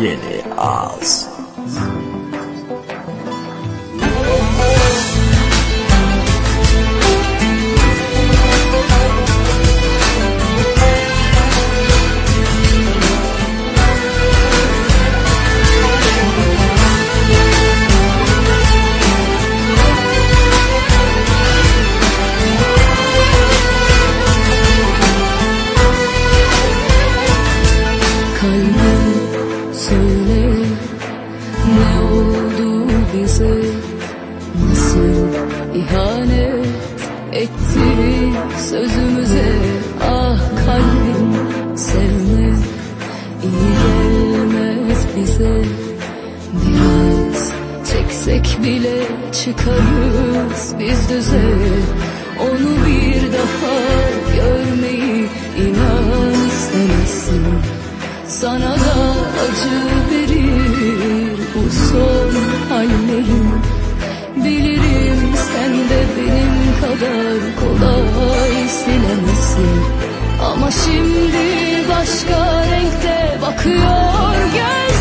yeni ağız. İhanet etti sözümüze Ah kalbim sevme iyi gelmez bize. Biraz çeksek bile çıkarız biz düze. Onu bir daha görmeyi inan istemezsin. Sana da acı verir Ama şimdi başka renkte bakıyor gözlerim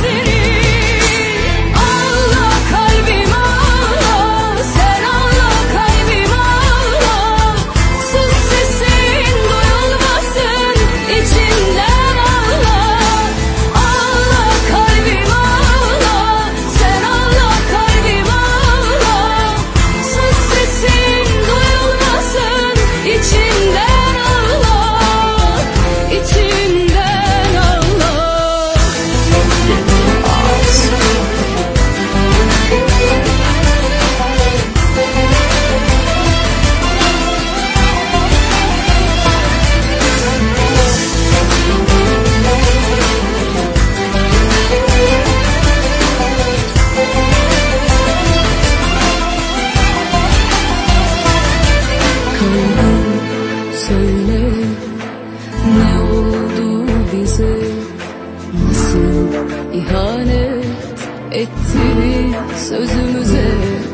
etti sözümüze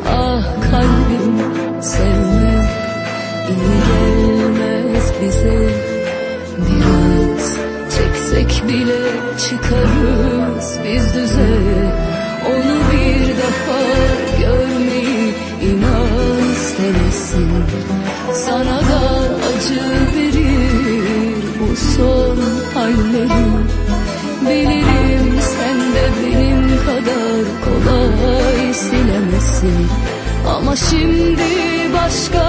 Ah kalbim sevme iyi gelmez bize. Biraz çeksek bile çıkarız biz düze. Onu bir daha görmeyi inan istemezsin Sana da acı verir bu son hallerim. Bilirim Ama şimdi başka